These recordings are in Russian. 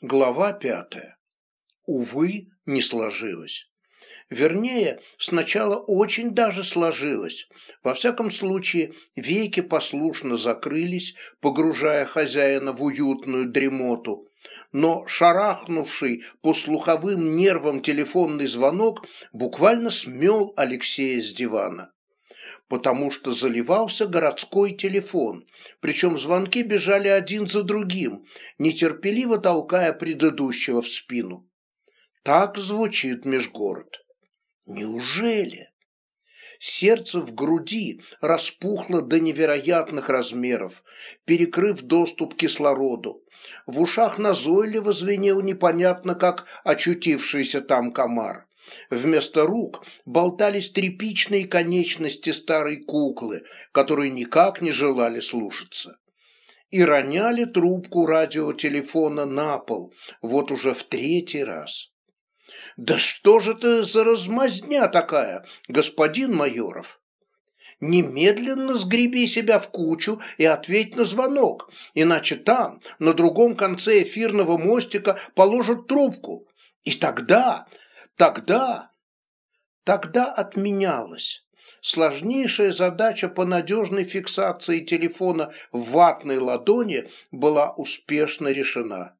Глава пятая. Увы, не сложилось. Вернее, сначала очень даже сложилось. Во всяком случае, веки послушно закрылись, погружая хозяина в уютную дремоту. Но шарахнувший по слуховым нервам телефонный звонок буквально смел Алексея с дивана потому что заливался городской телефон, причем звонки бежали один за другим, нетерпеливо толкая предыдущего в спину. Так звучит межгород. Неужели? Сердце в груди распухло до невероятных размеров, перекрыв доступ к кислороду. В ушах назойливо звенел непонятно как очутившийся там комар. Вместо рук болтались тряпичные конечности старой куклы, которые никак не желали слушаться. И роняли трубку радиотелефона на пол, вот уже в третий раз. «Да что же это за размазня такая, господин Майоров?» немедленно сгреби себя в кучу и ответь на звонок, иначе там, на другом конце эфирного мостика, положат трубку. И тогда Тогда, тогда отменялось. Сложнейшая задача по надежной фиксации телефона в ватной ладони была успешно решена.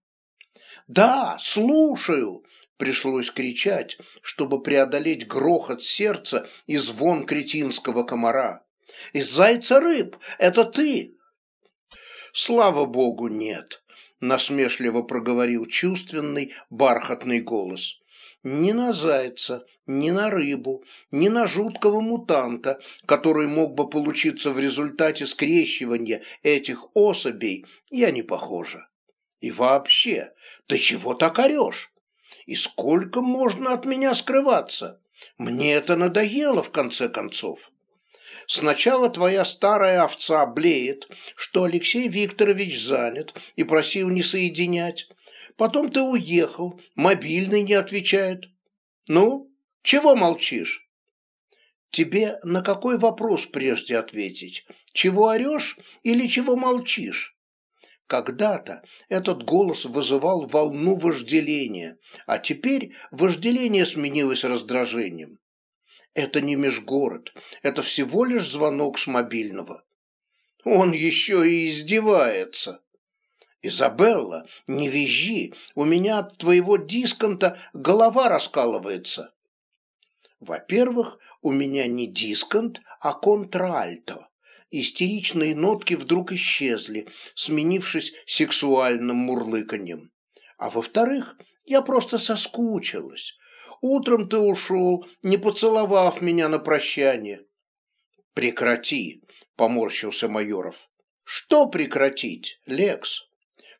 «Да, слушаю!» Пришлось кричать, чтобы преодолеть грохот сердца и звон кретинского комара. «Из зайца рыб! Это ты!» «Слава богу, нет!» насмешливо проговорил чувственный бархатный голос ни на зайца, ни на рыбу, ни на жуткого мутанта, который мог бы получиться в результате скрещивания этих особей, я не похожа. И вообще, ты чего так орешь? И сколько можно от меня скрываться? Мне это надоело, в конце концов. Сначала твоя старая овца блеет, что Алексей Викторович занят и просил не соединять, Потом ты уехал, мобильный не отвечает. Ну, чего молчишь? Тебе на какой вопрос прежде ответить? Чего орешь или чего молчишь? Когда-то этот голос вызывал волну вожделения, а теперь вожделение сменилось раздражением. Это не межгород, это всего лишь звонок с мобильного. Он еще и издевается. «Изабелла, не визжи, у меня от твоего дисконта голова раскалывается». Во-первых, у меня не дисконт, а контральто. Истеричные нотки вдруг исчезли, сменившись сексуальным мурлыканьем. А во-вторых, я просто соскучилась. Утром ты ушел, не поцеловав меня на прощание. Прекрати, поморщился Майоров. Что прекратить, Лекс?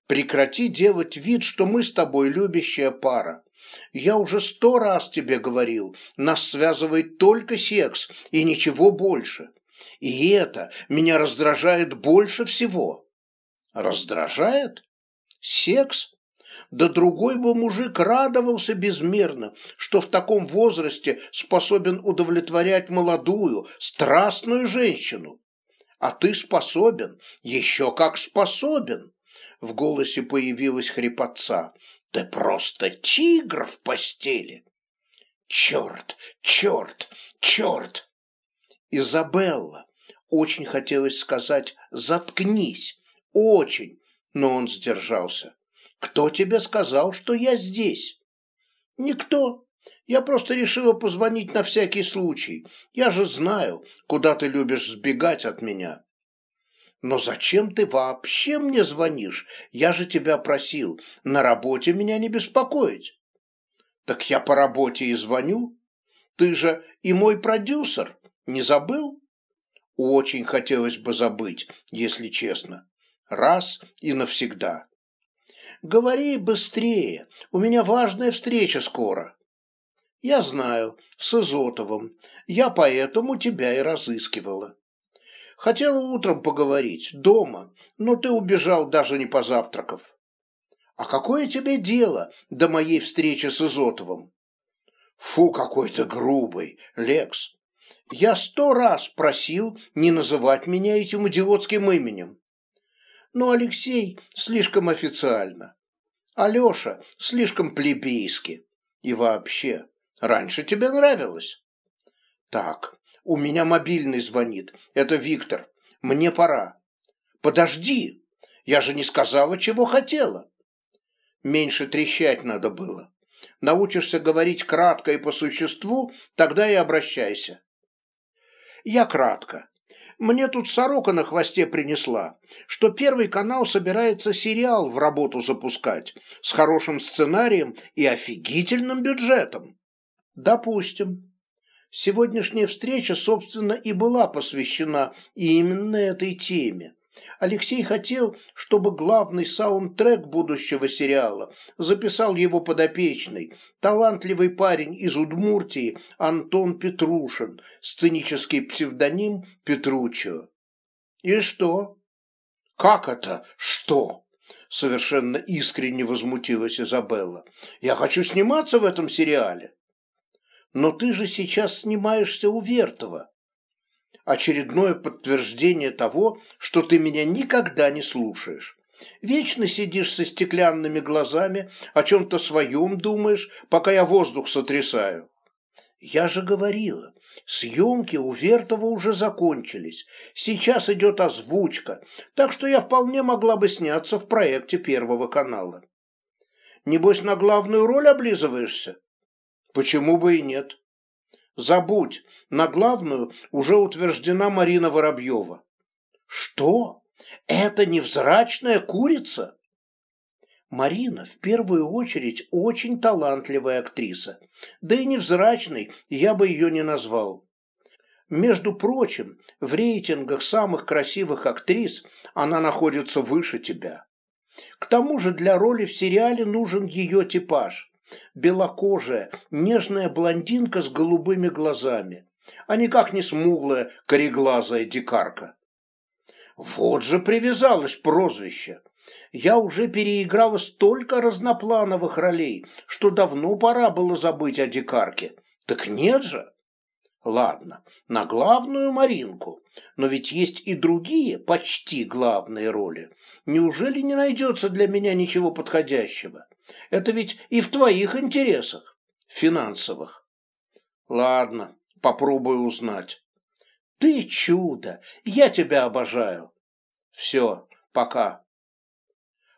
Прекрати делать вид, что мы с тобой любящая пара. Я уже сто раз тебе говорил, нас связывает только секс и ничего больше. И это меня раздражает больше всего. Раздражает? Секс? Да другой бы мужик радовался безмерно, что в таком возрасте способен удовлетворять молодую, страстную женщину. А ты способен, еще как способен в голосе появилась хрипотца. «Ты просто тигр в постели!» «Черт! Черт! Черт!» «Изабелла!» Очень хотелось сказать «заткнись!» Очень! Но он сдержался. «Кто тебе сказал, что я здесь?» «Никто. Я просто решила позвонить на всякий случай. Я же знаю, куда ты любишь сбегать от меня». Но зачем ты вообще мне звонишь? Я же тебя просил на работе меня не беспокоить. Так я по работе и звоню. Ты же и мой продюсер, не забыл? Очень хотелось бы забыть, если честно. Раз и навсегда. Говори быстрее, у меня важная встреча скоро. Я знаю, с Изотовым. Я поэтому тебя и разыскивала. Хотела утром поговорить, дома, но ты убежал, даже не позавтракав. А какое тебе дело до моей встречи с Изотовым? Фу, какой ты грубый, Лекс. Я сто раз просил не называть меня этим идиотским именем. Но Алексей слишком официально. Алеша слишком плебейски. И вообще, раньше тебе нравилось. Так, у меня мобильный звонит. Это Виктор. Мне пора. Подожди. Я же не сказала, чего хотела. Меньше трещать надо было. Научишься говорить кратко и по существу, тогда и обращайся. Я кратко. Мне тут сорока на хвосте принесла, что Первый канал собирается сериал в работу запускать с хорошим сценарием и офигительным бюджетом. Допустим. Сегодняшняя встреча, собственно, и была посвящена именно этой теме. Алексей хотел, чтобы главный саундтрек будущего сериала записал его подопечный, талантливый парень из Удмуртии Антон Петрушин, сценический псевдоним Петручио. И что? Как это «что»? Совершенно искренне возмутилась Изабелла. Я хочу сниматься в этом сериале. Но ты же сейчас снимаешься у Вертова очередное подтверждение того, что ты меня никогда не слушаешь. Вечно сидишь со стеклянными глазами, о чем-то своем думаешь, пока я воздух сотрясаю. Я же говорила, съемки у Вертова уже закончились, сейчас идет озвучка, так что я вполне могла бы сняться в проекте Первого канала. Небось, на главную роль облизываешься? Почему бы и нет? Забудь, на главную уже утверждена Марина Воробьева. Что? Это невзрачная курица? Марина в первую очередь очень талантливая актриса. Да и невзрачной я бы ее не назвал. Между прочим, в рейтингах самых красивых актрис она находится выше тебя. К тому же для роли в сериале нужен ее типаж белокожая, нежная блондинка с голубыми глазами, а никак не смуглая, кореглазая дикарка. Вот же привязалось прозвище. Я уже переиграла столько разноплановых ролей, что давно пора было забыть о дикарке. Так нет же. Ладно, на главную Маринку. Но ведь есть и другие, почти главные роли. Неужели не найдется для меня ничего подходящего? Это ведь и в твоих интересах, финансовых. Ладно, попробую узнать. Ты чудо, я тебя обожаю. Все, пока.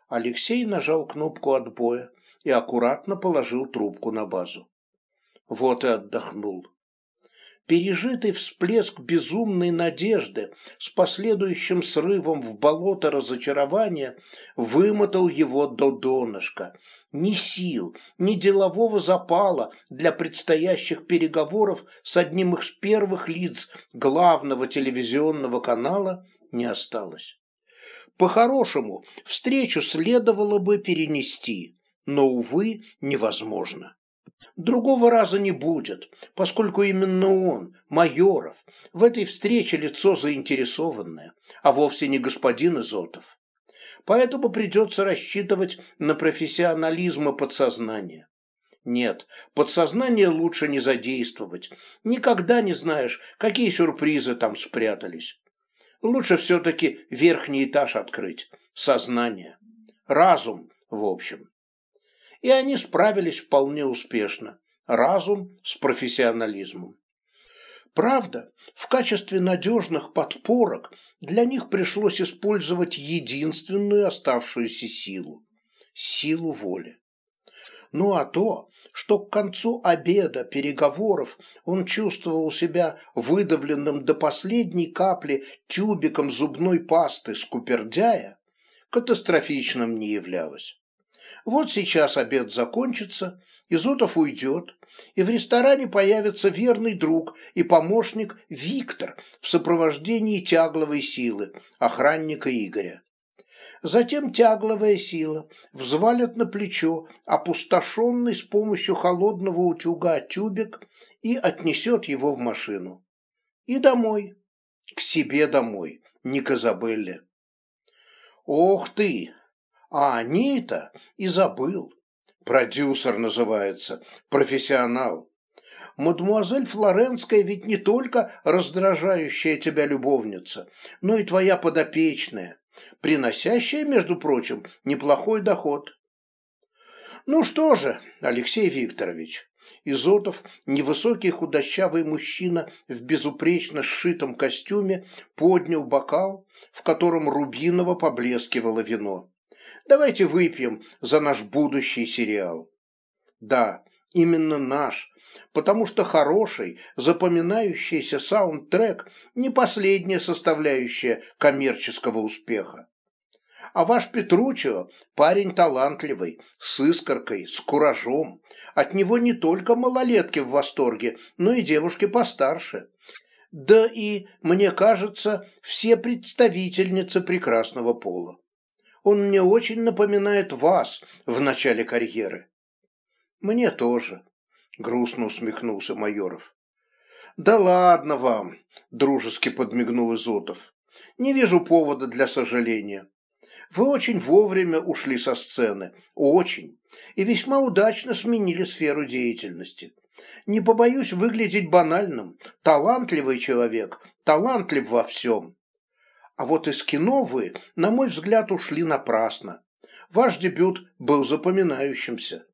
Алексей нажал кнопку отбоя и аккуратно положил трубку на базу. Вот и отдохнул. Пережитый всплеск безумной надежды с последующим срывом в болото разочарования вымотал его до донышка. Ни сил, ни делового запала для предстоящих переговоров с одним из первых лиц главного телевизионного канала не осталось. По-хорошему, встречу следовало бы перенести, но, увы, невозможно. Другого раза не будет, поскольку именно он, Майоров, в этой встрече лицо заинтересованное, а вовсе не господин Изотов. Поэтому придется рассчитывать на профессионализм и подсознание. Нет, подсознание лучше не задействовать. Никогда не знаешь, какие сюрпризы там спрятались. Лучше все-таки верхний этаж открыть. Сознание. Разум, в общем и они справились вполне успешно. Разум с профессионализмом. Правда, в качестве надежных подпорок для них пришлось использовать единственную оставшуюся силу – силу воли. Ну а то, что к концу обеда переговоров он чувствовал себя выдавленным до последней капли тюбиком зубной пасты скупердяя, катастрофичным не являлось. Вот сейчас обед закончится, Изотов уйдет, и в ресторане появится верный друг и помощник Виктор в сопровождении тягловой силы, охранника Игоря. Затем тягловая сила взвалит на плечо опустошенный с помощью холодного утюга тюбик и отнесет его в машину. И домой. К себе домой, не к Изабелле. «Ох ты!» А они-то и забыл. Продюсер называется, профессионал. Мадемуазель Флоренская ведь не только раздражающая тебя любовница, но и твоя подопечная, приносящая, между прочим, неплохой доход. Ну что же, Алексей Викторович, Изотов, невысокий худощавый мужчина в безупречно сшитом костюме, поднял бокал, в котором рубиново поблескивало вино. Давайте выпьем за наш будущий сериал. Да, именно наш, потому что хороший, запоминающийся саундтрек не последняя составляющая коммерческого успеха. А ваш Петручио парень талантливый, с искоркой, с куражом. От него не только малолетки в восторге, но и девушки постарше. Да и, мне кажется, все представительницы прекрасного пола. Он мне очень напоминает вас в начале карьеры. Мне тоже, грустно усмехнулся Майоров. Да ладно вам, дружески подмигнул Изотов. Не вижу повода для сожаления. Вы очень вовремя ушли со сцены, очень, и весьма удачно сменили сферу деятельности. Не побоюсь выглядеть банальным. Талантливый человек, талантлив во всем. А вот из кино вы, на мой взгляд, ушли напрасно. Ваш дебют был запоминающимся.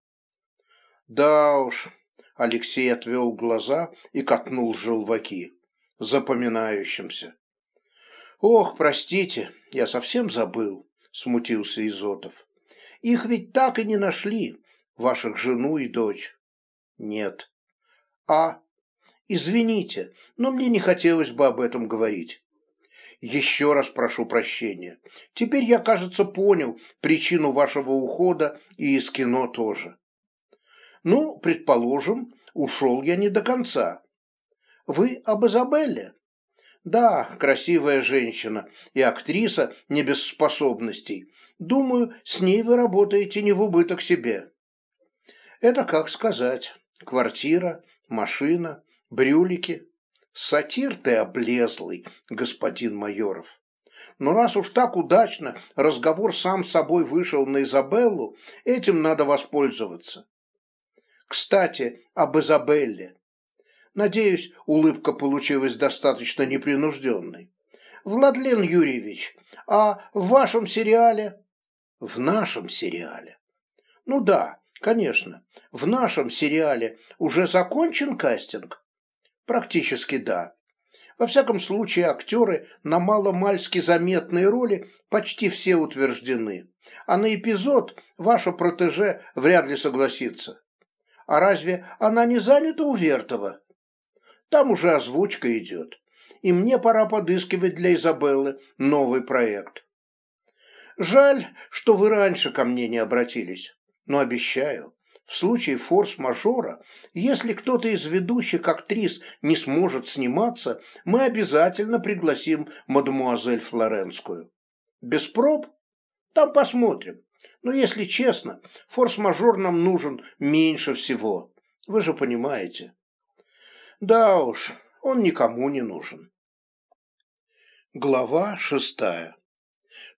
Да уж, Алексей отвел глаза и катнул желваки. Запоминающимся. Ох, простите, я совсем забыл смутился Изотов. Их ведь так и не нашли, ваших жену и дочь. Нет. А? Извините, но мне не хотелось бы об этом говорить. Еще раз прошу прощения. Теперь я, кажется, понял причину вашего ухода и из кино тоже. Ну, предположим, ушел я не до конца. Вы об Изабелле? Да, красивая женщина и актриса не без способностей. Думаю, с ней вы работаете не в убыток себе. Это как сказать. Квартира, машина, брюлики. Сатир ты облезлый, господин Майоров. Но раз уж так удачно разговор сам собой вышел на Изабеллу, этим надо воспользоваться. Кстати, об Изабелле. Надеюсь, улыбка получилась достаточно непринужденной. Владлен Юрьевич, а в вашем сериале? В нашем сериале. Ну да, конечно, в нашем сериале уже закончен кастинг? Практически да. Во всяком случае, актеры на маломальски заметные роли почти все утверждены. А на эпизод ваша протеже вряд ли согласится. А разве она не занята у Вертова? Там уже озвучка идет. И мне пора подыскивать для Изабеллы новый проект. Жаль, что вы раньше ко мне не обратились. Но обещаю, в случае форс-мажора, если кто-то из ведущих актрис не сможет сниматься, мы обязательно пригласим мадемуазель Флоренскую. Без проб? Там посмотрим. Но если честно, форс-мажор нам нужен меньше всего. Вы же понимаете. Да уж, он никому не нужен. Глава шестая.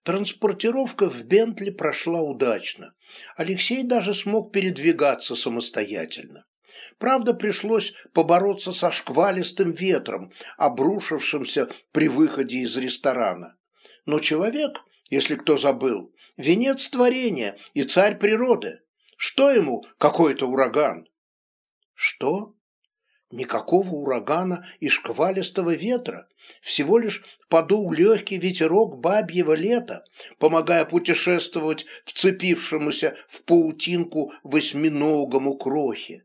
Транспортировка в Бентли прошла удачно. Алексей даже смог передвигаться самостоятельно. Правда, пришлось побороться со шквалистым ветром, обрушившимся при выходе из ресторана. Но человек, если кто забыл, венец творения и царь природы. Что ему какой-то ураган? Что? Никакого урагана и шквалистого ветра, всего лишь подул легкий ветерок бабьего лета, помогая путешествовать вцепившемуся в паутинку восьминогому крохе.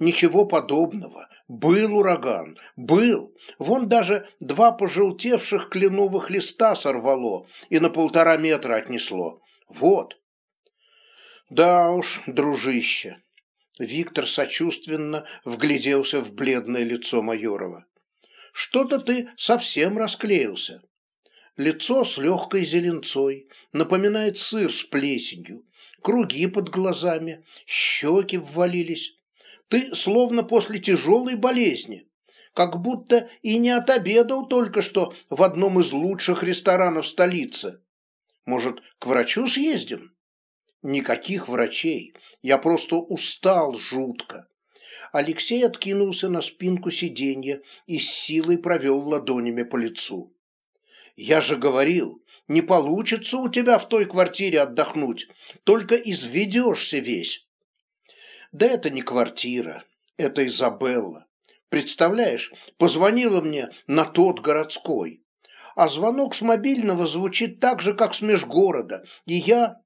Ничего подобного. Был ураган. Был. Вон даже два пожелтевших кленовых листа сорвало и на полтора метра отнесло. Вот. Да уж, дружище, Виктор сочувственно вгляделся в бледное лицо Майорова. «Что-то ты совсем расклеился. Лицо с легкой зеленцой, напоминает сыр с плесенью, круги под глазами, щеки ввалились. Ты словно после тяжелой болезни, как будто и не отобедал только что в одном из лучших ресторанов столицы. Может, к врачу съездим?» Никаких врачей. Я просто устал жутко. Алексей откинулся на спинку сиденья и с силой провел ладонями по лицу. «Я же говорил, не получится у тебя в той квартире отдохнуть, только изведешься весь. Да это не квартира, это Изабелла. Представляешь, позвонила мне на тот городской. А звонок с мобильного звучит так же, как с межгорода. И я...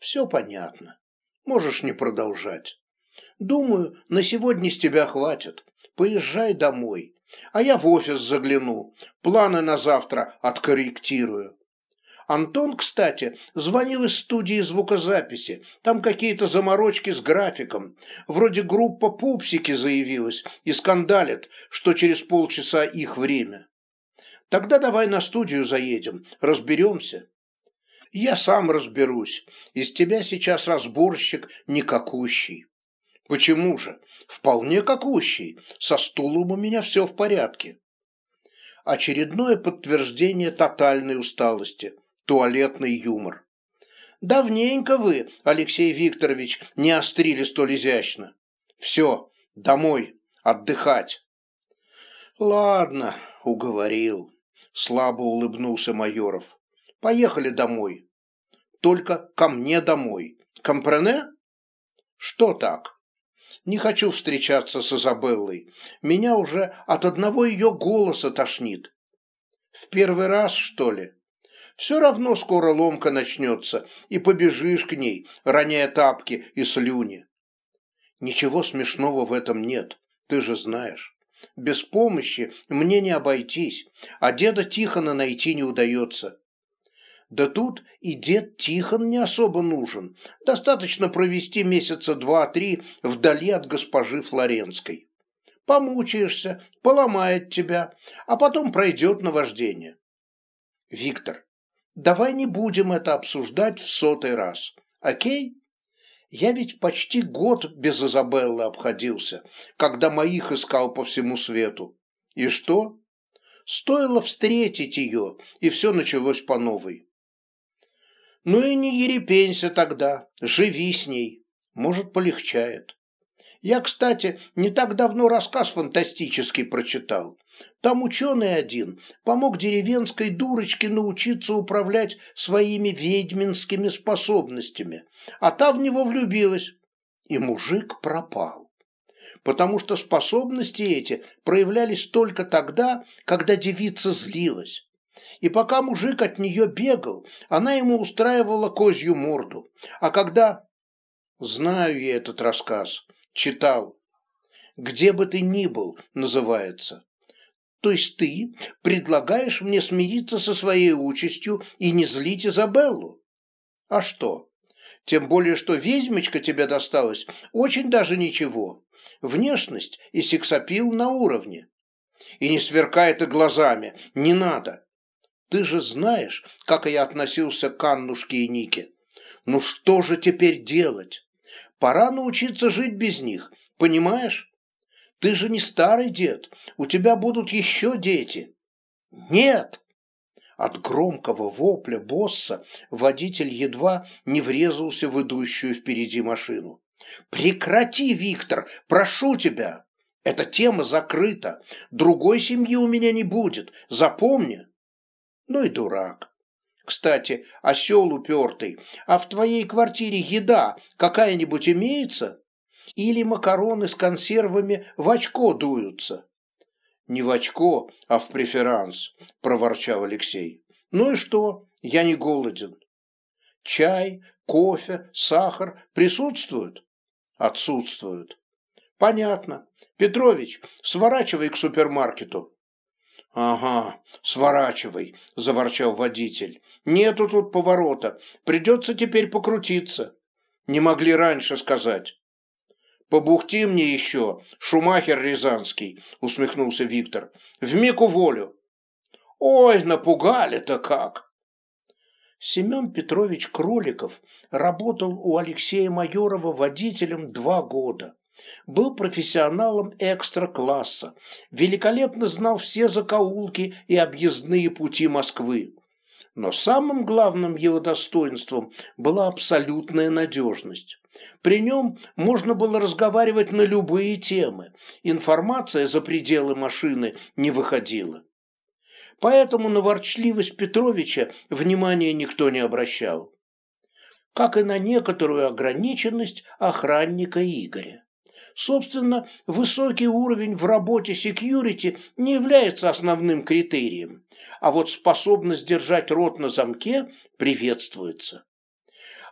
Все понятно. Можешь не продолжать. Думаю, на сегодня с тебя хватит. Поезжай домой. А я в офис загляну. Планы на завтра откорректирую. Антон, кстати, звонил из студии звукозаписи. Там какие-то заморочки с графиком. Вроде группа «Пупсики» заявилась и скандалит, что через полчаса их время. Тогда давай на студию заедем, разберемся. Я сам разберусь. Из тебя сейчас разборщик никакущий. Почему же? Вполне какущий. Со стулом у меня все в порядке. Очередное подтверждение тотальной усталости – туалетный юмор. Давненько вы, Алексей Викторович, не острили столь изящно. Все, домой, отдыхать. Ладно, уговорил. Слабо улыбнулся Майоров. Поехали домой. Только ко мне домой. Компрене? Что так? Не хочу встречаться с Изабеллой. Меня уже от одного ее голоса тошнит. В первый раз, что ли? Все равно скоро ломка начнется, и побежишь к ней, роняя тапки и слюни. Ничего смешного в этом нет, ты же знаешь. Без помощи мне не обойтись, а деда Тихона найти не удается. Да тут и дед Тихон не особо нужен. Достаточно провести месяца два-три вдали от госпожи Флоренской. Помучаешься, поломает тебя, а потом пройдет наваждение. Виктор, Давай не будем это обсуждать в сотый раз, окей? Я ведь почти год без Изабеллы обходился, когда моих искал по всему свету. И что? Стоило встретить ее, и все началось по новой. Ну и не ерепенься тогда, живи с ней, может, полегчает. Я, кстати, не так давно рассказ фантастический прочитал. Там ученый один помог деревенской дурочке научиться управлять своими ведьминскими способностями, а та в него влюбилась, и мужик пропал. Потому что способности эти проявлялись только тогда, когда девица злилась. И пока мужик от нее бегал, она ему устраивала козью морду. А когда... Знаю я этот рассказ, читал. «Где бы ты ни был» называется. То есть ты предлагаешь мне смириться со своей участью и не злить Изабеллу? А что? Тем более, что ведьмочка тебе досталась очень даже ничего. Внешность и сексапил на уровне. И не сверкай ты глазами, не надо. Ты же знаешь, как я относился к Аннушке и Нике. Ну что же теперь делать? Пора научиться жить без них, понимаешь? Ты же не старый дед, у тебя будут еще дети. Нет! От громкого вопля босса водитель едва не врезался в идущую впереди машину. Прекрати, Виктор, прошу тебя. Эта тема закрыта. Другой семьи у меня не будет, запомни. Ну и дурак. Кстати, осел упертый, а в твоей квартире еда какая-нибудь имеется? Или макароны с консервами в очко дуются. Не в очко, а в преферанс, проворчал Алексей. Ну и что? Я не голоден. Чай, кофе, сахар присутствуют? Отсутствуют. Понятно. Петрович, сворачивай к супермаркету. «Ага, сворачивай», – заворчал водитель. «Нету тут поворота. Придется теперь покрутиться. Не могли раньше сказать». «Побухти мне еще, Шумахер Рязанский», — усмехнулся Виктор. «Вмиг уволю». «Ой, напугали-то как!» Семен Петрович Кроликов работал у Алексея Майорова водителем два года. Был профессионалом экстра-класса, великолепно знал все закоулки и объездные пути Москвы. Но самым главным его достоинством была абсолютная надежность. При нем можно было разговаривать на любые темы, информация за пределы машины не выходила. Поэтому на ворчливость Петровича внимания никто не обращал. как и на некоторую ограниченность охранника Игоря. Собственно, высокий уровень в работе секьюрити не является основным критерием, а вот способность держать рот на замке приветствуется.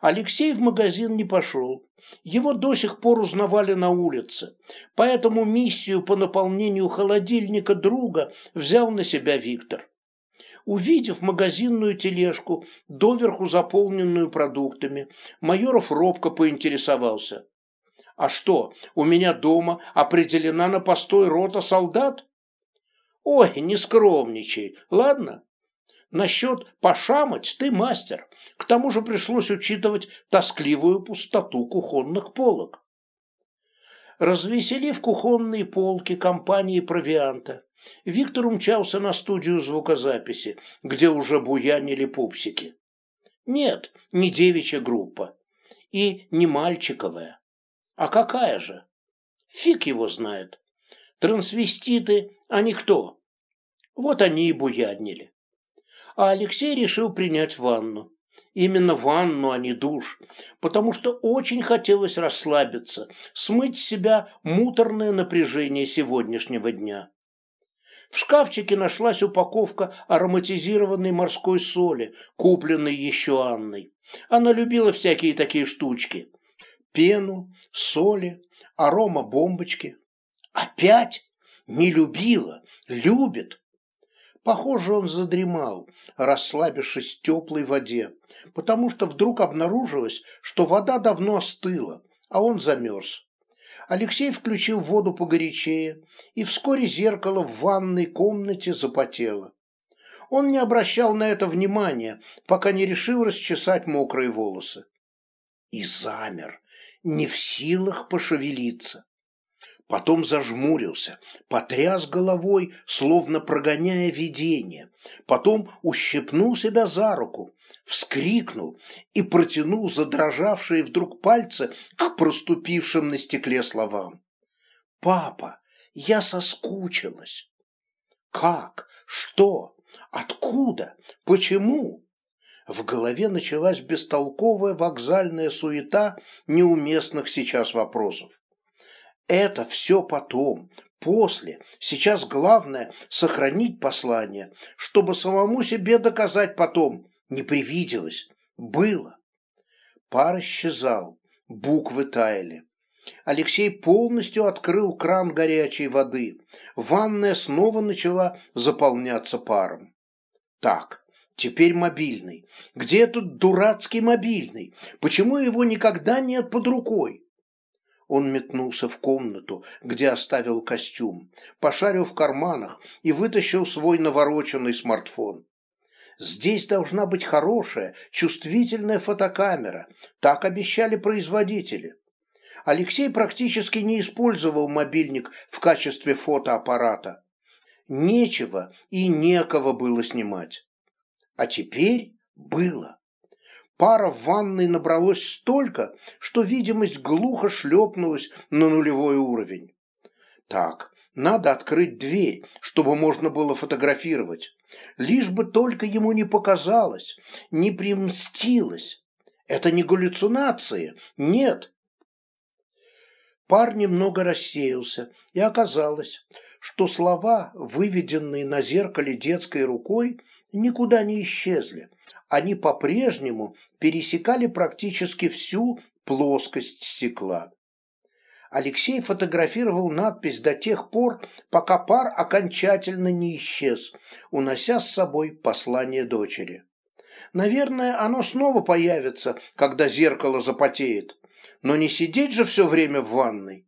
Алексей в магазин не пошел. Его до сих пор узнавали на улице, поэтому миссию по наполнению холодильника друга взял на себя Виктор. Увидев магазинную тележку, доверху заполненную продуктами, Майоров робко поинтересовался. «А что, у меня дома определена на постой рота солдат?» «Ой, не скромничай, ладно?» Насчет пошамать ты мастер. К тому же пришлось учитывать тоскливую пустоту кухонных полок. Развеселив кухонные полки компании провианта, Виктор умчался на студию звукозаписи, где уже буянили пупсики. Нет, не девичья группа. И не мальчиковая. А какая же? Фиг его знает. Трансвеститы, они кто? Вот они и буянили а Алексей решил принять ванну. Именно ванну, а не душ, потому что очень хотелось расслабиться, смыть с себя муторное напряжение сегодняшнего дня. В шкафчике нашлась упаковка ароматизированной морской соли, купленной еще Анной. Она любила всякие такие штучки. Пену, соли, арома-бомбочки. Опять? Не любила, любит. Похоже, он задремал, расслабившись в теплой воде, потому что вдруг обнаружилось, что вода давно остыла, а он замерз. Алексей включил воду погорячее, и вскоре зеркало в ванной комнате запотело. Он не обращал на это внимания, пока не решил расчесать мокрые волосы. И замер, не в силах пошевелиться потом зажмурился, потряс головой, словно прогоняя видение, потом ущипнул себя за руку, вскрикнул и протянул задрожавшие вдруг пальцы к проступившим на стекле словам. «Папа, я соскучилась». «Как? Что? Откуда? Почему?» В голове началась бестолковая вокзальная суета неуместных сейчас вопросов. Это все потом, после. Сейчас главное – сохранить послание, чтобы самому себе доказать потом. Не привиделось. Было. Пар исчезал. Буквы таяли. Алексей полностью открыл кран горячей воды. Ванная снова начала заполняться паром. Так, теперь мобильный. Где этот дурацкий мобильный? Почему его никогда нет под рукой? Он метнулся в комнату, где оставил костюм, пошарил в карманах и вытащил свой навороченный смартфон. Здесь должна быть хорошая, чувствительная фотокамера, так обещали производители. Алексей практически не использовал мобильник в качестве фотоаппарата. Нечего и некого было снимать. А теперь было пара в ванной набралось столько, что видимость глухо шлепнулась на нулевой уровень. Так, надо открыть дверь, чтобы можно было фотографировать. Лишь бы только ему не показалось, не примстилось. Это не галлюцинации, нет. Пар немного рассеялся, и оказалось, что слова, выведенные на зеркале детской рукой, никуда не исчезли, они по-прежнему пересекали практически всю плоскость стекла. Алексей фотографировал надпись до тех пор, пока пар окончательно не исчез, унося с собой послание дочери. Наверное, оно снова появится, когда зеркало запотеет, но не сидеть же все время в ванной.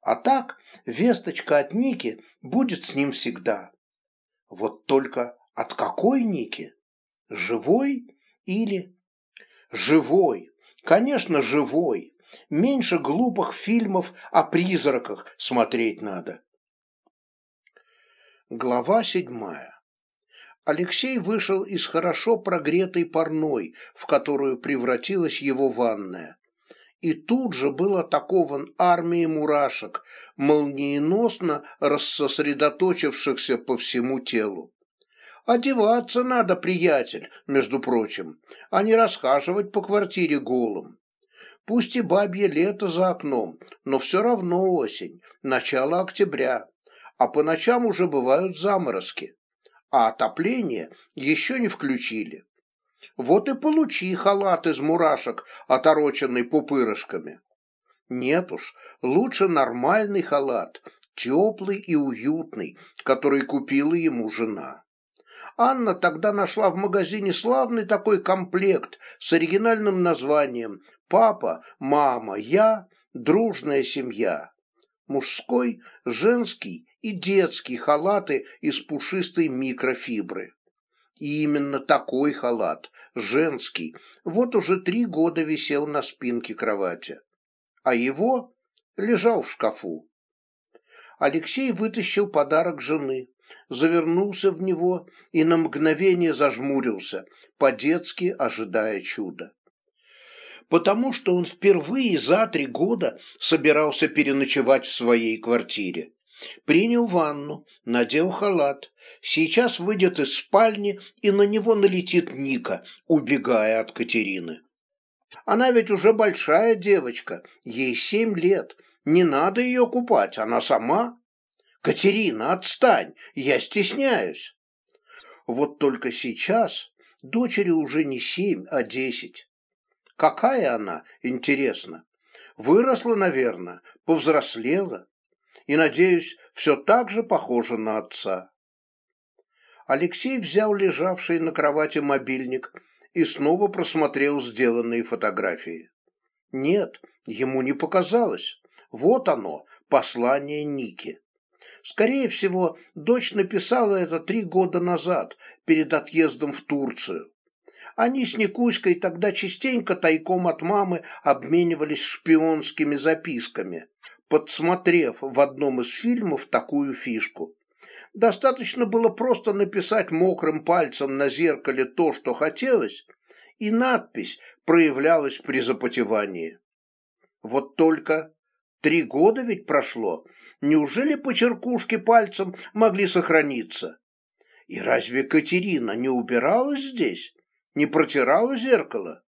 А так, весточка от Ники будет с ним всегда. Вот только от какой Ники? Живой или... Живой, конечно, живой. Меньше глупых фильмов о призраках смотреть надо. Глава седьмая. Алексей вышел из хорошо прогретой парной, в которую превратилась его ванная. И тут же был атакован армией мурашек, молниеносно рассосредоточившихся по всему телу Одеваться надо, приятель, между прочим, а не расхаживать по квартире голым. Пусть и бабье лето за окном, но все равно осень, начало октября, а по ночам уже бывают заморозки, а отопление еще не включили. Вот и получи халат из мурашек, отороченный пупырышками. Нет уж, лучше нормальный халат, теплый и уютный, который купила ему жена. Анна тогда нашла в магазине славный такой комплект с оригинальным названием «Папа, мама, я, дружная семья». Мужской, женский и детский халаты из пушистой микрофибры. И именно такой халат, женский, вот уже три года висел на спинке кровати. А его лежал в шкафу. Алексей вытащил подарок жены, завернулся в него и на мгновение зажмурился, по-детски ожидая чуда. Потому что он впервые за три года собирался переночевать в своей квартире. Принял ванну, надел халат. Сейчас выйдет из спальни, и на него налетит Ника, убегая от Катерины. Она ведь уже большая девочка, ей семь лет. Не надо ее купать, она сама. Катерина, отстань, я стесняюсь. Вот только сейчас дочери уже не семь, а десять. Какая она, интересно? Выросла, наверное, повзрослела и, надеюсь, все так же похожа на отца. Алексей взял лежавший на кровати мобильник и снова просмотрел сделанные фотографии. Нет, ему не показалось. Вот оно, послание Ники. Скорее всего, дочь написала это три года назад, перед отъездом в Турцию. Они с Никуськой тогда частенько тайком от мамы обменивались шпионскими записками подсмотрев в одном из фильмов такую фишку. Достаточно было просто написать мокрым пальцем на зеркале то, что хотелось, и надпись проявлялась при запотевании. Вот только три года ведь прошло, неужели почеркушки пальцем могли сохраниться? И разве Катерина не убиралась здесь, не протирала зеркало?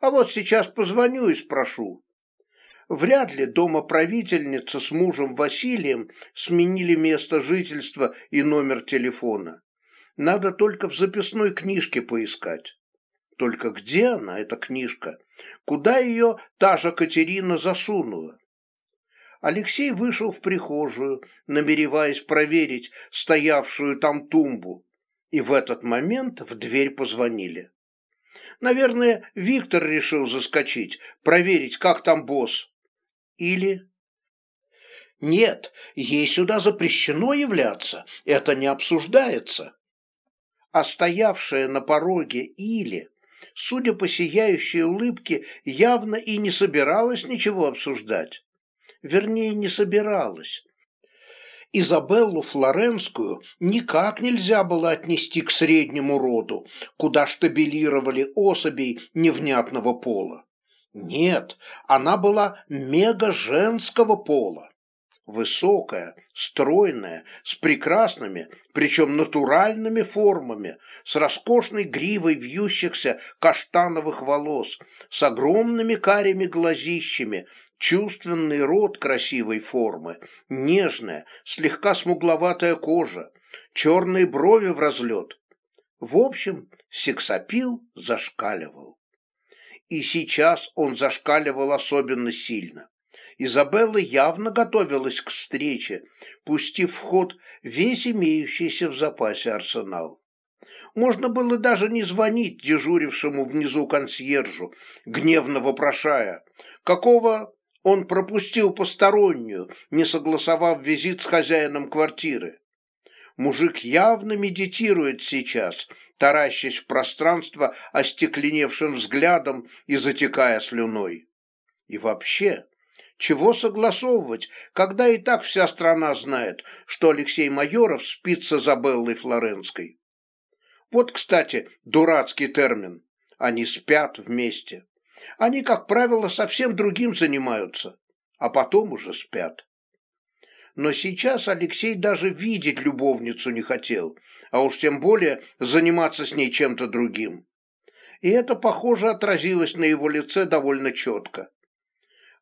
А вот сейчас позвоню и спрошу, Вряд ли домоправительница с мужем Василием сменили место жительства и номер телефона. Надо только в записной книжке поискать. Только где она, эта книжка? Куда ее та же Катерина засунула? Алексей вышел в прихожую, намереваясь проверить стоявшую там тумбу, и в этот момент в дверь позвонили. Наверное, Виктор решил заскочить, проверить, как там босс. Или... Нет, ей сюда запрещено являться, это не обсуждается. А стоявшая на пороге Или, судя по сияющей улыбке, явно и не собиралась ничего обсуждать. Вернее, не собиралась. Изабеллу Флоренскую никак нельзя было отнести к среднему роду, куда штабелировали особей невнятного пола. Нет, она была мега женского пола. Высокая, стройная, с прекрасными, причем натуральными формами, с роскошной гривой вьющихся каштановых волос, с огромными карими глазищами, чувственный рот красивой формы, нежная, слегка смугловатая кожа, черные брови в разлет. В общем, сексапил зашкаливал. И сейчас он зашкаливал особенно сильно. Изабелла явно готовилась к встрече, пустив в ход весь имеющийся в запасе арсенал. Можно было даже не звонить дежурившему внизу консьержу, гневно вопрошая, какого он пропустил постороннюю, не согласовав визит с хозяином квартиры. Мужик явно медитирует сейчас, таращась в пространство остекленевшим взглядом и затекая слюной. И вообще, чего согласовывать, когда и так вся страна знает, что Алексей Майоров спит с Изабеллой Флоренской? Вот, кстати, дурацкий термин. Они спят вместе. Они, как правило, совсем другим занимаются, а потом уже спят. Но сейчас Алексей даже видеть любовницу не хотел, а уж тем более заниматься с ней чем-то другим. И это, похоже, отразилось на его лице довольно четко.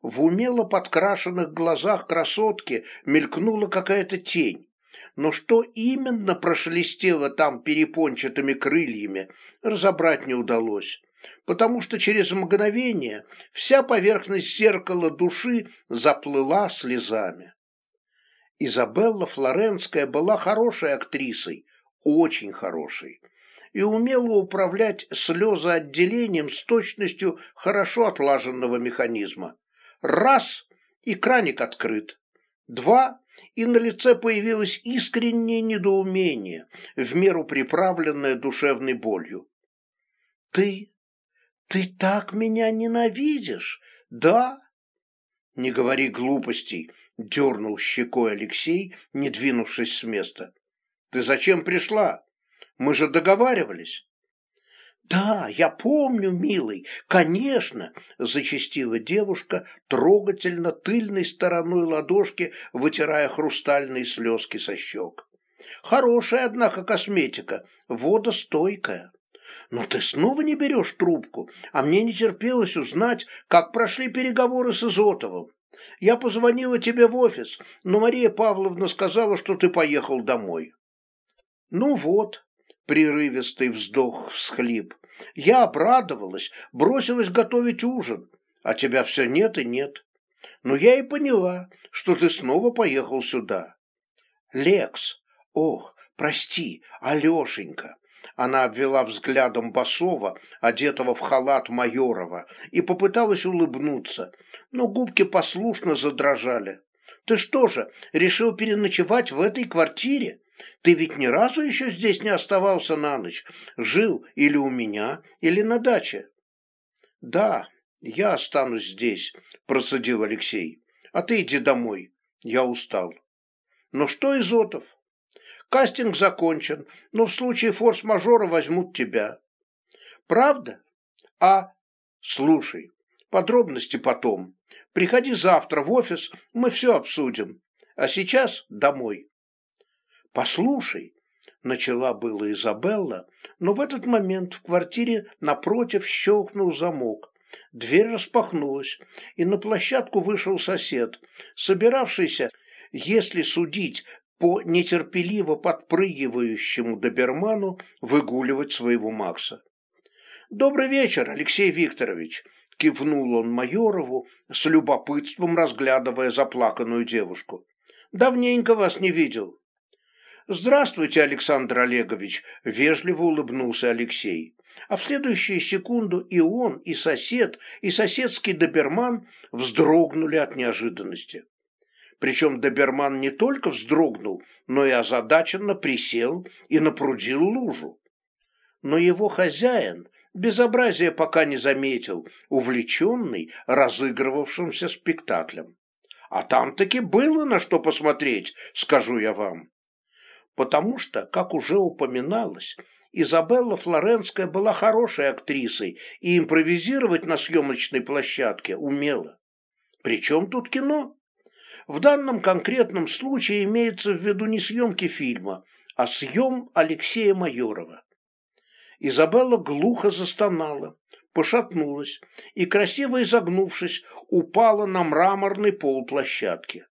В умело подкрашенных глазах красотки мелькнула какая-то тень, но что именно прошелестело там перепончатыми крыльями, разобрать не удалось, потому что через мгновение вся поверхность зеркала души заплыла слезами. Изабелла Флоренская была хорошей актрисой, очень хорошей, и умела управлять слезоотделением с точностью хорошо отлаженного механизма. Раз – и краник открыт. Два – и на лице появилось искреннее недоумение, в меру приправленное душевной болью. «Ты? Ты так меня ненавидишь? Да?» «Не говори глупостей», дернул щекой Алексей, не двинувшись с места. Ты зачем пришла? Мы же договаривались. «Да, я помню, милый, конечно!» – зачастила девушка, трогательно тыльной стороной ладошки, вытирая хрустальные слезки со щек. «Хорошая, однако, косметика, водостойкая. Но ты снова не берешь трубку, а мне не терпелось узнать, как прошли переговоры с Изотовым. Я позвонила тебе в офис, но Мария Павловна сказала, что ты поехал домой. Ну вот, прерывистый вздох, всхлип. Я обрадовалась, бросилась готовить ужин, а тебя все нет и нет. Но я и поняла, что ты снова поехал сюда. Лекс, ох, прости, Алешенька, она обвела взглядом Басова, одетого в халат Майорова, и попыталась улыбнуться, но губки послушно задрожали. «Ты что же, решил переночевать в этой квартире? Ты ведь ни разу еще здесь не оставался на ночь. Жил или у меня, или на даче». «Да, я останусь здесь», – процедил Алексей. «А ты иди домой. Я устал». «Но что Изотов?» Кастинг закончен, но в случае форс-мажора возьмут тебя. Правда? А, слушай, подробности потом. Приходи завтра в офис, мы все обсудим. А сейчас домой. Послушай, начала была Изабелла, но в этот момент в квартире напротив щелкнул замок. Дверь распахнулась, и на площадку вышел сосед, собиравшийся, если судить по нетерпеливо подпрыгивающему доберману выгуливать своего Макса. «Добрый вечер, Алексей Викторович!» – кивнул он Майорову, с любопытством разглядывая заплаканную девушку. «Давненько вас не видел». «Здравствуйте, Александр Олегович!» – вежливо улыбнулся Алексей. А в следующую секунду и он, и сосед, и соседский доберман вздрогнули от неожиданности. Причем доберман не только вздрогнул, но и озадаченно присел и напрудил лужу. Но его хозяин безобразие пока не заметил, увлеченный разыгрывавшимся спектаклем. А там-таки было на что посмотреть, скажу я вам. Потому что, как уже упоминалось, Изабелла Флоренская была хорошей актрисой и импровизировать на съемочной площадке умела. Причем тут кино? В данном конкретном случае имеется в виду не съемки фильма, а съем Алексея Майорова. Изабелла глухо застонала, пошатнулась и, красиво изогнувшись, упала на мраморный пол площадки.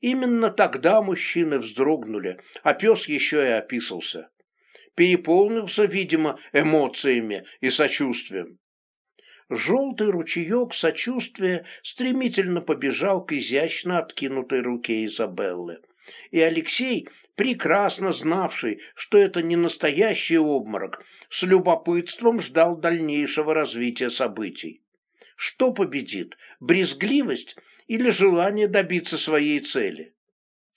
Именно тогда мужчины вздрогнули, а пес еще и описался. Переполнился, видимо, эмоциями и сочувствием. Желтый ручеек сочувствия стремительно побежал к изящно откинутой руке Изабеллы. И Алексей, прекрасно знавший, что это не настоящий обморок, с любопытством ждал дальнейшего развития событий. Что победит, брезгливость или желание добиться своей цели?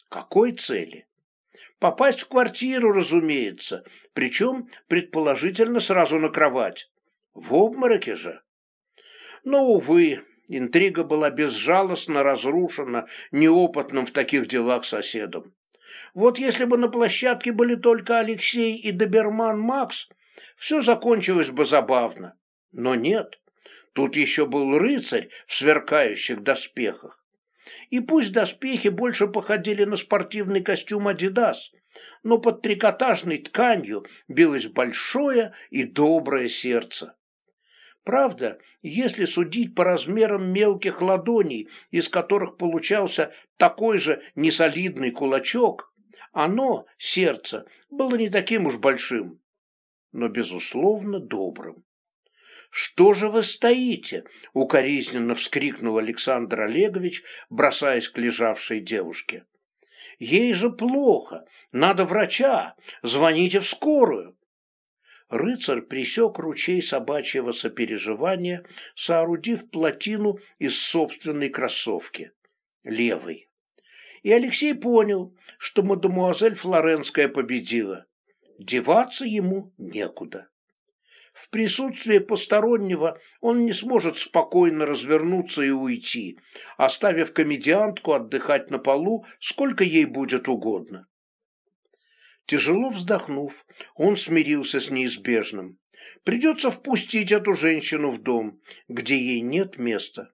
Какой цели? Попасть в квартиру, разумеется, причем, предположительно, сразу на кровать. В обмороке же. Но, увы, интрига была безжалостно разрушена неопытным в таких делах соседом. Вот если бы на площадке были только Алексей и доберман Макс, все закончилось бы забавно. Но нет, тут еще был рыцарь в сверкающих доспехах. И пусть доспехи больше походили на спортивный костюм «Адидас», но под трикотажной тканью билось большое и доброе сердце. Правда, если судить по размерам мелких ладоней, из которых получался такой же несолидный кулачок, оно, сердце, было не таким уж большим, но, безусловно, добрым. «Что же вы стоите?» — укоризненно вскрикнул Александр Олегович, бросаясь к лежавшей девушке. «Ей же плохо, надо врача, звоните в скорую». Рыцарь пресек ручей собачьего сопереживания, соорудив плотину из собственной кроссовки, левой. И Алексей понял, что мадемуазель Флоренская победила. Деваться ему некуда. В присутствии постороннего он не сможет спокойно развернуться и уйти, оставив комедиантку отдыхать на полу, сколько ей будет угодно. Тяжело вздохнув, он смирился с неизбежным. Придется впустить эту женщину в дом, где ей нет места.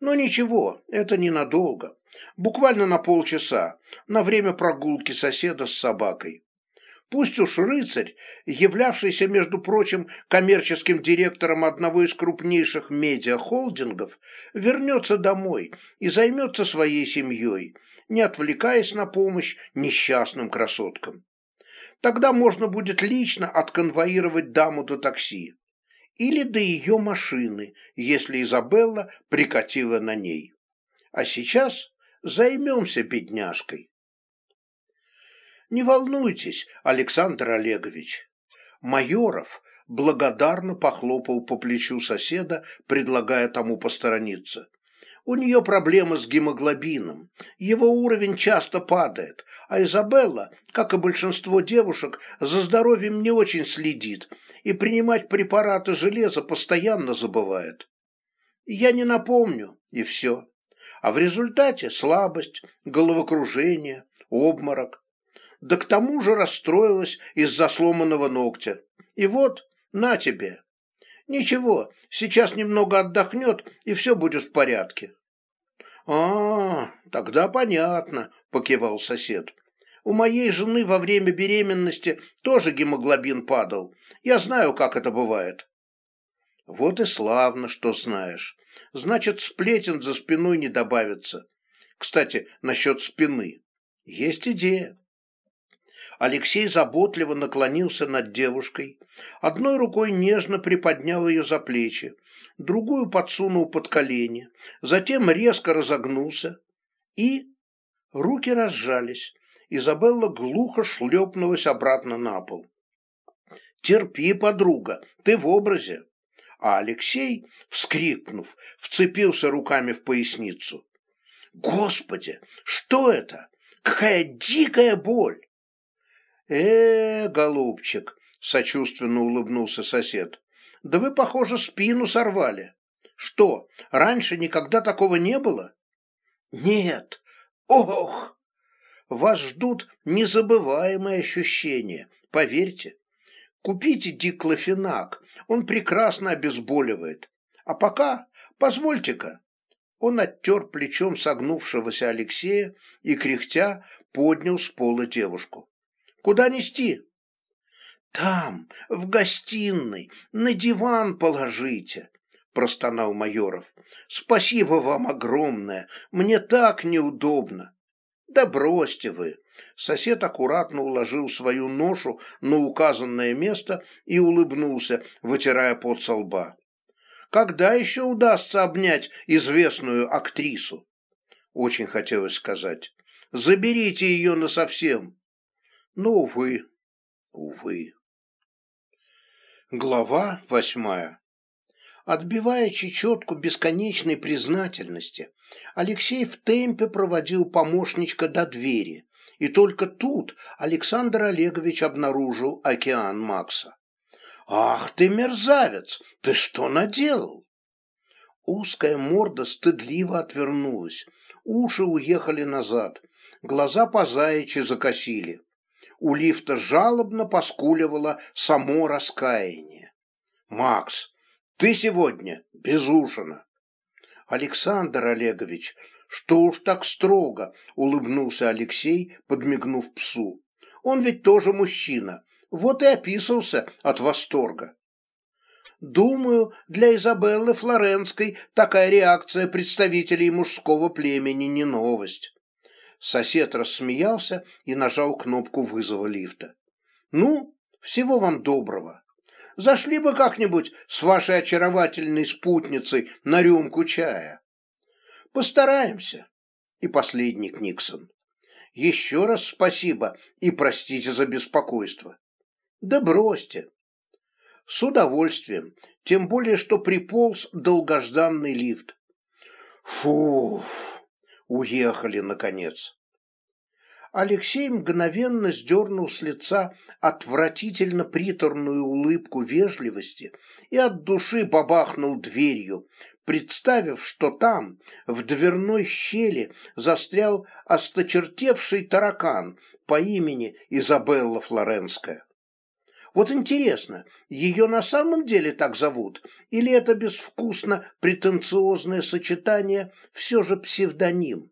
Но ничего, это ненадолго. Буквально на полчаса, на время прогулки соседа с собакой. Пусть уж рыцарь, являвшийся, между прочим, коммерческим директором одного из крупнейших медиахолдингов, вернется домой и займется своей семьей, не отвлекаясь на помощь несчастным красоткам. Тогда можно будет лично отконвоировать даму до такси. Или до ее машины, если Изабелла прикатила на ней. А сейчас займемся бедняжкой. Не волнуйтесь, Александр Олегович. Майоров благодарно похлопал по плечу соседа, предлагая тому посторониться. У нее проблемы с гемоглобином, его уровень часто падает, а Изабелла, как и большинство девушек, за здоровьем не очень следит и принимать препараты железа постоянно забывает. Я не напомню, и все. А в результате слабость, головокружение, обморок да к тому же расстроилась из-за сломанного ногтя. И вот, на тебе. Ничего, сейчас немного отдохнет, и все будет в порядке. А, тогда понятно, покивал сосед. У моей жены во время беременности тоже гемоглобин падал. Я знаю, как это бывает. Вот и славно, что знаешь. Значит, сплетен за спиной не добавится. Кстати, насчет спины. Есть идея. Алексей заботливо наклонился над девушкой, одной рукой нежно приподнял ее за плечи, другую подсунул под колени, затем резко разогнулся и... Руки разжались. Изабелла глухо шлепнулась обратно на пол. «Терпи, подруга, ты в образе!» А Алексей, вскрикнув, вцепился руками в поясницу. «Господи, что это? Какая дикая боль!» Э голубчик сочувственно улыбнулся сосед. Да вы похоже спину сорвали. Что раньше никогда такого не было? Нет. Ох! Вас ждут незабываемые ощущения поверьте. Купите диклофенак он прекрасно обезболивает. А пока позвольте-ка. Он оттер плечом согнувшегося Алексея и, кряхтя, поднял с пола девушку. Куда нести? Там, в гостиной, на диван положите, простонал Майоров. Спасибо вам огромное, мне так неудобно. Да бросьте вы. Сосед аккуратно уложил свою ношу на указанное место и улыбнулся, вытирая пот со лба. Когда еще удастся обнять известную актрису? Очень хотелось сказать. Заберите ее насовсем. Но, увы, увы. Глава восьмая. Отбивая чечетку бесконечной признательности, Алексей в темпе проводил помощничка до двери, и только тут Александр Олегович обнаружил океан Макса. «Ах ты, мерзавец! Ты что наделал?» Узкая морда стыдливо отвернулась, уши уехали назад, глаза по заячьи закосили у лифта жалобно поскуливало само раскаяние. «Макс, ты сегодня без ужина». Александр Олегович, что уж так строго, улыбнулся Алексей, подмигнув псу. Он ведь тоже мужчина, вот и описался от восторга. Думаю, для Изабеллы Флоренской такая реакция представителей мужского племени не новость. Сосед рассмеялся и нажал кнопку вызова лифта. Ну, всего вам доброго. Зашли бы как-нибудь с вашей очаровательной спутницей на рюмку чая. Постараемся. И последний Никсон. Еще раз спасибо и простите за беспокойство. Да бросьте. С удовольствием, тем более, что приполз долгожданный лифт. Фуф, уехали, наконец. Алексей мгновенно сдернул с лица отвратительно приторную улыбку вежливости и от души бабахнул дверью, представив, что там, в дверной щели, застрял осточертевший таракан по имени Изабелла Флоренская. Вот интересно, ее на самом деле так зовут, или это безвкусно претенциозное сочетание все же псевдоним?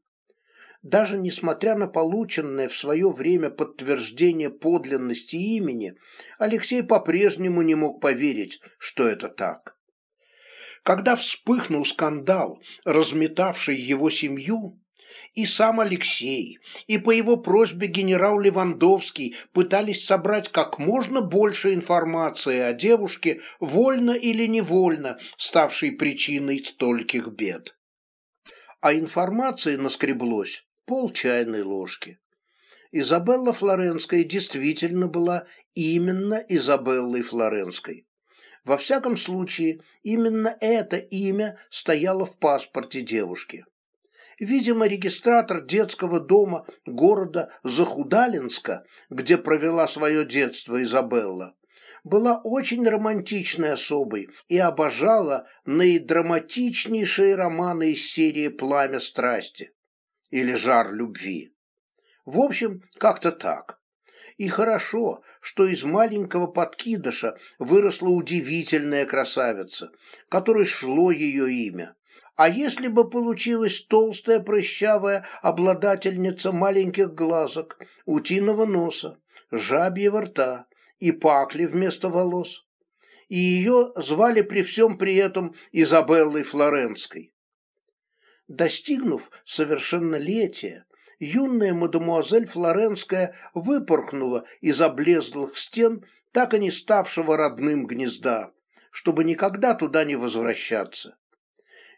даже несмотря на полученное в свое время подтверждение подлинности имени, Алексей по-прежнему не мог поверить, что это так. Когда вспыхнул скандал, разметавший его семью, и сам Алексей, и по его просьбе генерал Левандовский пытались собрать как можно больше информации о девушке, вольно или невольно, ставшей причиной стольких бед. А информации наскреблось пол чайной ложки. Изабелла Флоренская действительно была именно Изабеллой Флоренской. Во всяком случае, именно это имя стояло в паспорте девушки. Видимо, регистратор детского дома города Захудалинска, где провела свое детство Изабелла, была очень романтичной особой и обожала наидраматичнейшие романы из серии «Пламя страсти» или жар любви. В общем, как-то так. И хорошо, что из маленького подкидыша выросла удивительная красавица, которой шло ее имя. А если бы получилась толстая прыщавая обладательница маленьких глазок, утиного носа, жабьего рта и пакли вместо волос? И ее звали при всем при этом Изабеллой Флоренской. Достигнув совершеннолетия, юная мадемуазель Флоренская выпорхнула из облезлых стен, так и не ставшего родным гнезда, чтобы никогда туда не возвращаться.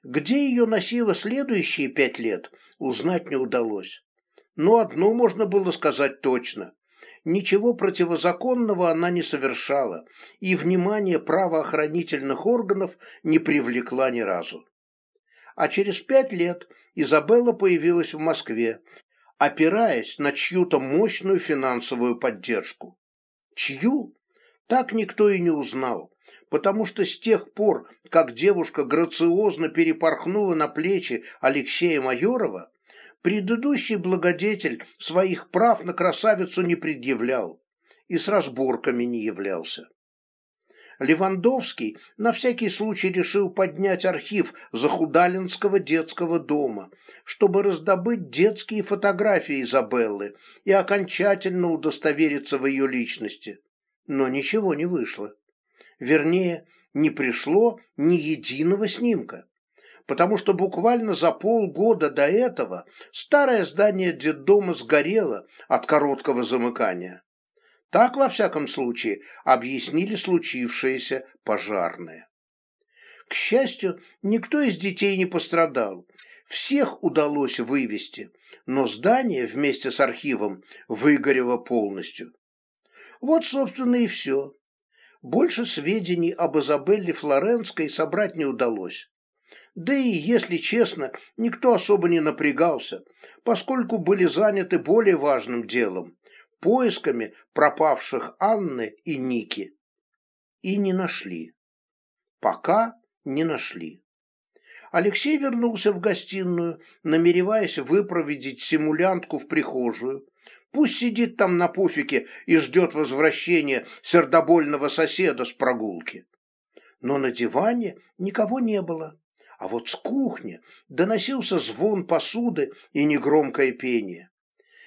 Где ее носило следующие пять лет, узнать не удалось. Но одно можно было сказать точно. Ничего противозаконного она не совершала и внимание правоохранительных органов не привлекла ни разу а через пять лет Изабелла появилась в Москве, опираясь на чью-то мощную финансовую поддержку. Чью? Так никто и не узнал, потому что с тех пор, как девушка грациозно перепорхнула на плечи Алексея Майорова, предыдущий благодетель своих прав на красавицу не предъявлял и с разборками не являлся. Левандовский на всякий случай решил поднять архив Захудалинского детского дома, чтобы раздобыть детские фотографии Изабеллы и окончательно удостовериться в ее личности. Но ничего не вышло. Вернее, не пришло ни единого снимка потому что буквально за полгода до этого старое здание детдома сгорело от короткого замыкания. Так, во всяком случае, объяснили случившееся пожарные. К счастью, никто из детей не пострадал. Всех удалось вывести, но здание вместе с архивом выгорело полностью. Вот, собственно, и все. Больше сведений об Изабелле Флоренской собрать не удалось. Да и, если честно, никто особо не напрягался, поскольку были заняты более важным делом поисками пропавших Анны и Ники. И не нашли. Пока не нашли. Алексей вернулся в гостиную, намереваясь выпроведить симулянтку в прихожую. Пусть сидит там на пуфике и ждет возвращения сердобольного соседа с прогулки. Но на диване никого не было, а вот с кухни доносился звон посуды и негромкое пение.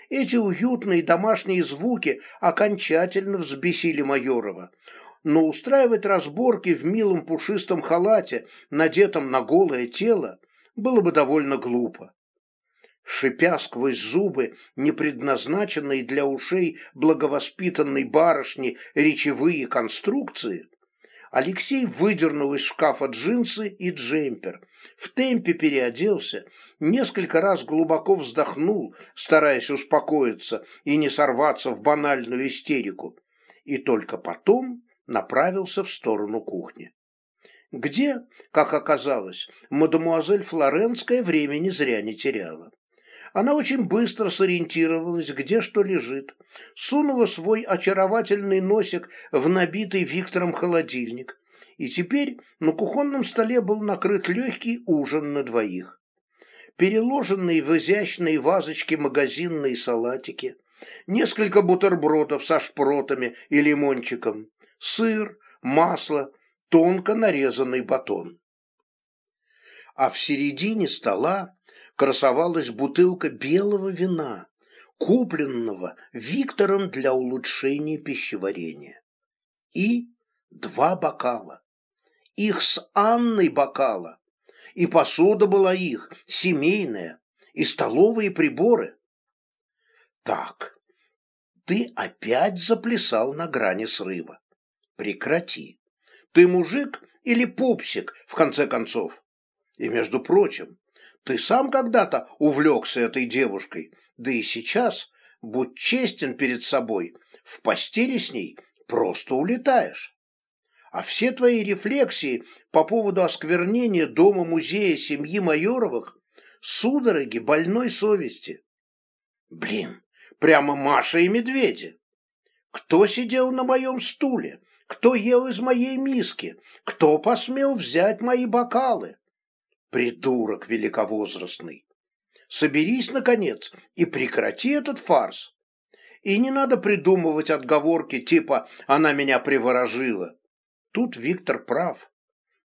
Эти уютные домашние звуки окончательно взбесили Майорова, но устраивать разборки в милом пушистом халате, надетом на голое тело, было бы довольно глупо. Шипя сквозь зубы, не предназначенные для ушей благовоспитанной барышни речевые конструкции, Алексей выдернул из шкафа джинсы и джемпер, в темпе переоделся, несколько раз глубоко вздохнул, стараясь успокоиться и не сорваться в банальную истерику, и только потом направился в сторону кухни. Где, как оказалось, мадемуазель Флоренская времени зря не теряла. Она очень быстро сориентировалась, где что лежит, сунула свой очаровательный носик в набитый Виктором холодильник, и теперь на кухонном столе был накрыт легкий ужин на двоих. Переложенные в изящные вазочки магазинные салатики, несколько бутербродов со шпротами и лимончиком, сыр, масло, тонко нарезанный батон. А в середине стола красовалась бутылка белого вина, купленного Виктором для улучшения пищеварения. И два бокала. Их с Анной бокала. И посуда была их, семейная, и столовые приборы. Так, ты опять заплясал на грани срыва. Прекрати. Ты мужик или пупсик, в конце концов? И, между прочим, ты сам когда-то увлекся этой девушкой, да и сейчас, будь честен перед собой, в постели с ней просто улетаешь. А все твои рефлексии по поводу осквернения дома-музея семьи Майоровых – судороги больной совести. Блин, прямо Маша и Медведи. Кто сидел на моем стуле? Кто ел из моей миски? Кто посмел взять мои бокалы? Придурок великовозрастный. Соберись, наконец, и прекрати этот фарс. И не надо придумывать отговорки типа «она меня приворожила». Тут Виктор прав.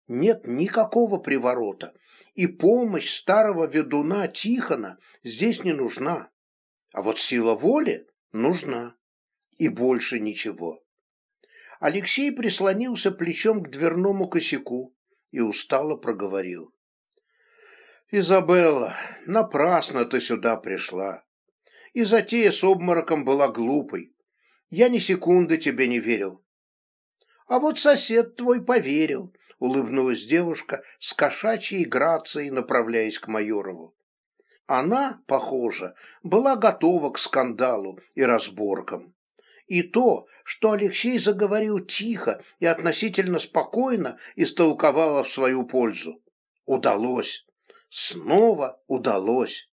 Нет никакого приворота, и помощь старого ведуна Тихона здесь не нужна. А вот сила воли нужна. И больше ничего. Алексей прислонился плечом к дверному косяку и устало проговорил. «Изабелла, напрасно ты сюда пришла. И затея с обмороком была глупой. Я ни секунды тебе не верил». «А вот сосед твой поверил», — улыбнулась девушка с кошачьей грацией, направляясь к Майорову. Она, похоже, была готова к скандалу и разборкам. И то, что Алексей заговорил тихо и относительно спокойно, истолковала в свою пользу. Удалось. Снова удалось.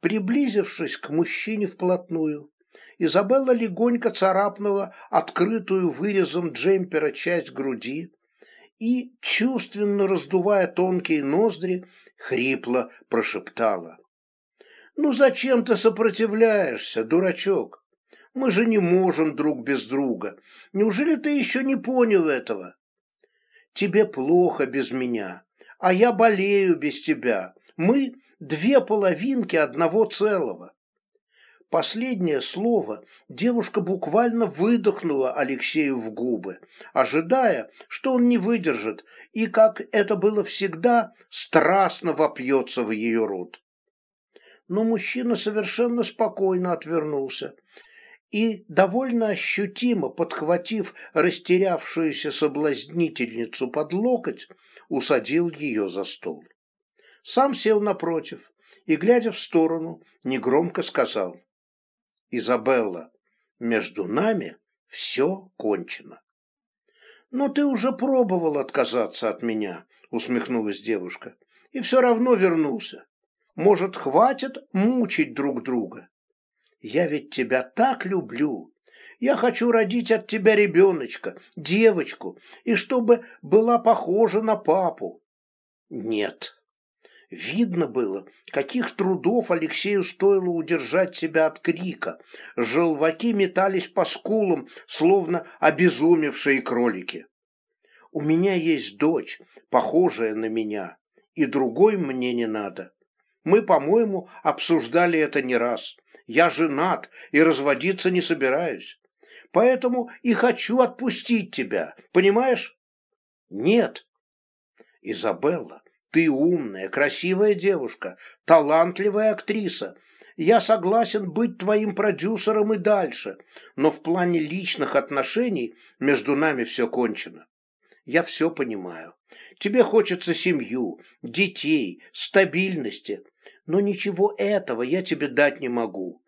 Приблизившись к мужчине вплотную, Изабелла легонько царапнула открытую вырезом джемпера часть груди и, чувственно раздувая тонкие ноздри, хрипло прошептала. «Ну зачем ты сопротивляешься, дурачок? Мы же не можем друг без друга. Неужели ты еще не понял этого? Тебе плохо без меня, а я болею без тебя. Мы две половинки одного целого. Последнее слово девушка буквально выдохнула Алексею в губы, ожидая, что он не выдержит и, как это было всегда, страстно вопьется в ее рот. Но мужчина совершенно спокойно отвернулся и, довольно ощутимо подхватив растерявшуюся соблазнительницу под локоть, усадил ее за стол. Сам сел напротив и, глядя в сторону, негромко сказал «Изабелла, между нами все кончено». «Но ты уже пробовал отказаться от меня», — усмехнулась девушка, «и все равно вернулся. Может, хватит мучить друг друга?» Я ведь тебя так люблю. Я хочу родить от тебя ребеночка, девочку, и чтобы была похожа на папу. Нет. Видно было, каких трудов Алексею стоило удержать себя от крика. Желваки метались по скулам, словно обезумевшие кролики. У меня есть дочь, похожая на меня, И другой мне не надо. Мы, по-моему, обсуждали это не раз. Я женат и разводиться не собираюсь. Поэтому и хочу отпустить тебя, понимаешь? Нет. Изабелла, ты умная, красивая девушка, талантливая актриса. Я согласен быть твоим продюсером и дальше, но в плане личных отношений между нами все кончено. Я все понимаю. Тебе хочется семью, детей, стабильности, но ничего этого я тебе дать не могу.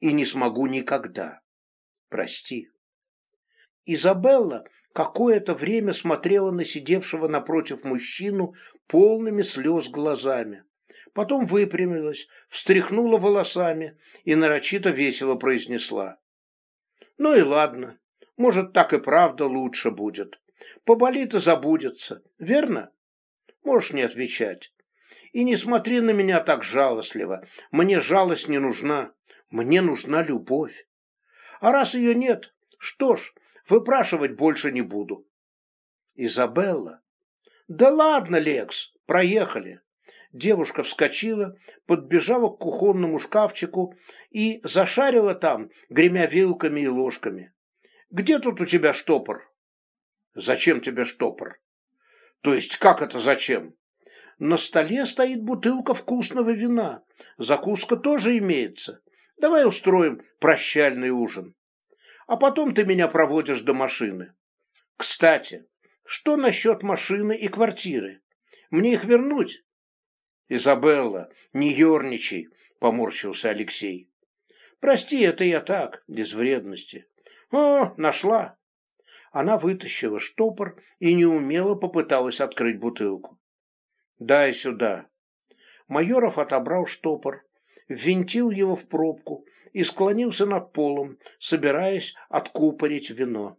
И не смогу никогда. Прости. Изабелла какое-то время смотрела на сидевшего напротив мужчину полными слез глазами. Потом выпрямилась, встряхнула волосами и нарочито весело произнесла. «Ну и ладно, может, так и правда лучше будет. Поболит и забудется, верно? Можешь не отвечать. И не смотри на меня так жалостливо. Мне жалость не нужна. Мне нужна любовь. А раз ее нет, что ж, выпрашивать больше не буду. Изабелла. Да ладно, Лекс, проехали. Девушка вскочила, подбежала к кухонному шкафчику и зашарила там, гремя вилками и ложками. «Где тут у тебя штопор?» «Зачем тебе штопор?» «То есть как это зачем?» «На столе стоит бутылка вкусного вина. Закуска тоже имеется. Давай устроим прощальный ужин. А потом ты меня проводишь до машины. Кстати, что насчет машины и квартиры? Мне их вернуть?» «Изабелла, не ерничай», — поморщился Алексей. «Прости, это я так, без вредности». «О, нашла!» Она вытащила штопор и неумело попыталась открыть бутылку. «Дай сюда». Майоров отобрал штопор, ввинтил его в пробку и склонился над полом, собираясь откупорить вино.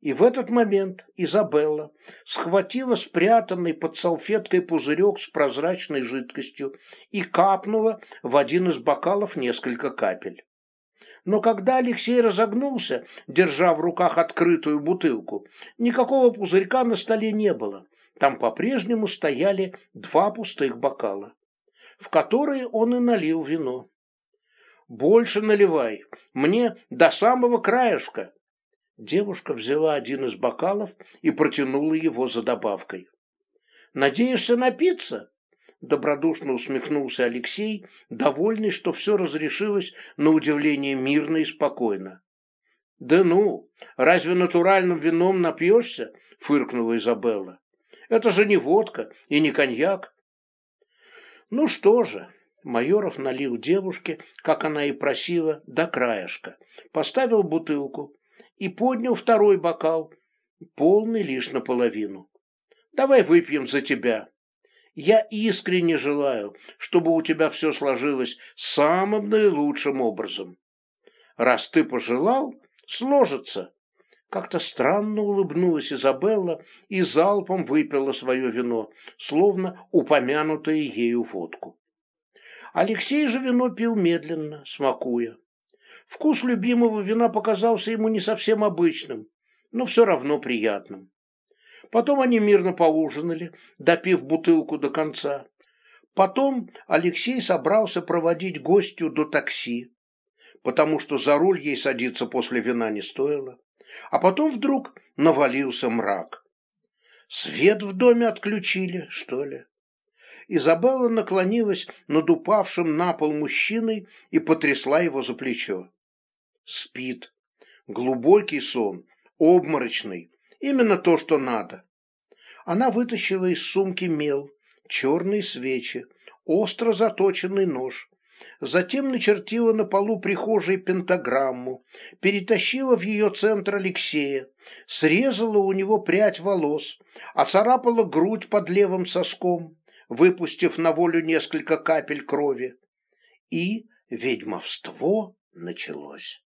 И в этот момент Изабелла схватила спрятанный под салфеткой пузырек с прозрачной жидкостью и капнула в один из бокалов несколько капель. Но когда Алексей разогнулся, держа в руках открытую бутылку, никакого пузырька на столе не было. Там по-прежнему стояли два пустых бокала, в которые он и налил вино. «Больше наливай, мне до самого краешка». Девушка взяла один из бокалов и протянула его за добавкой. «Надеешься напиться?» Добродушно усмехнулся Алексей, довольный, что все разрешилось на удивление мирно и спокойно. «Да ну, разве натуральным вином напьешься?» – фыркнула Изабелла. «Это же не водка и не коньяк». «Ну что же», – Майоров налил девушке, как она и просила, до краешка, поставил бутылку и поднял второй бокал, полный лишь наполовину. «Давай выпьем за тебя». Я искренне желаю, чтобы у тебя все сложилось самым наилучшим образом. Раз ты пожелал, сложится. Как-то странно улыбнулась Изабелла и залпом выпила свое вино, словно упомянутое ею водку. Алексей же вино пил медленно, смакуя. Вкус любимого вина показался ему не совсем обычным, но все равно приятным. Потом они мирно поужинали, допив бутылку до конца. Потом Алексей собрался проводить гостю до такси, потому что за руль ей садиться после вина не стоило. А потом вдруг навалился мрак. Свет в доме отключили, что ли? Изабелла наклонилась над упавшим на пол мужчиной и потрясла его за плечо. Спит. Глубокий сон, обморочный, Именно то, что надо. Она вытащила из сумки мел, черные свечи, остро заточенный нож. Затем начертила на полу прихожей пентаграмму, перетащила в ее центр Алексея, срезала у него прядь волос, оцарапала грудь под левым соском, выпустив на волю несколько капель крови. И ведьмовство началось.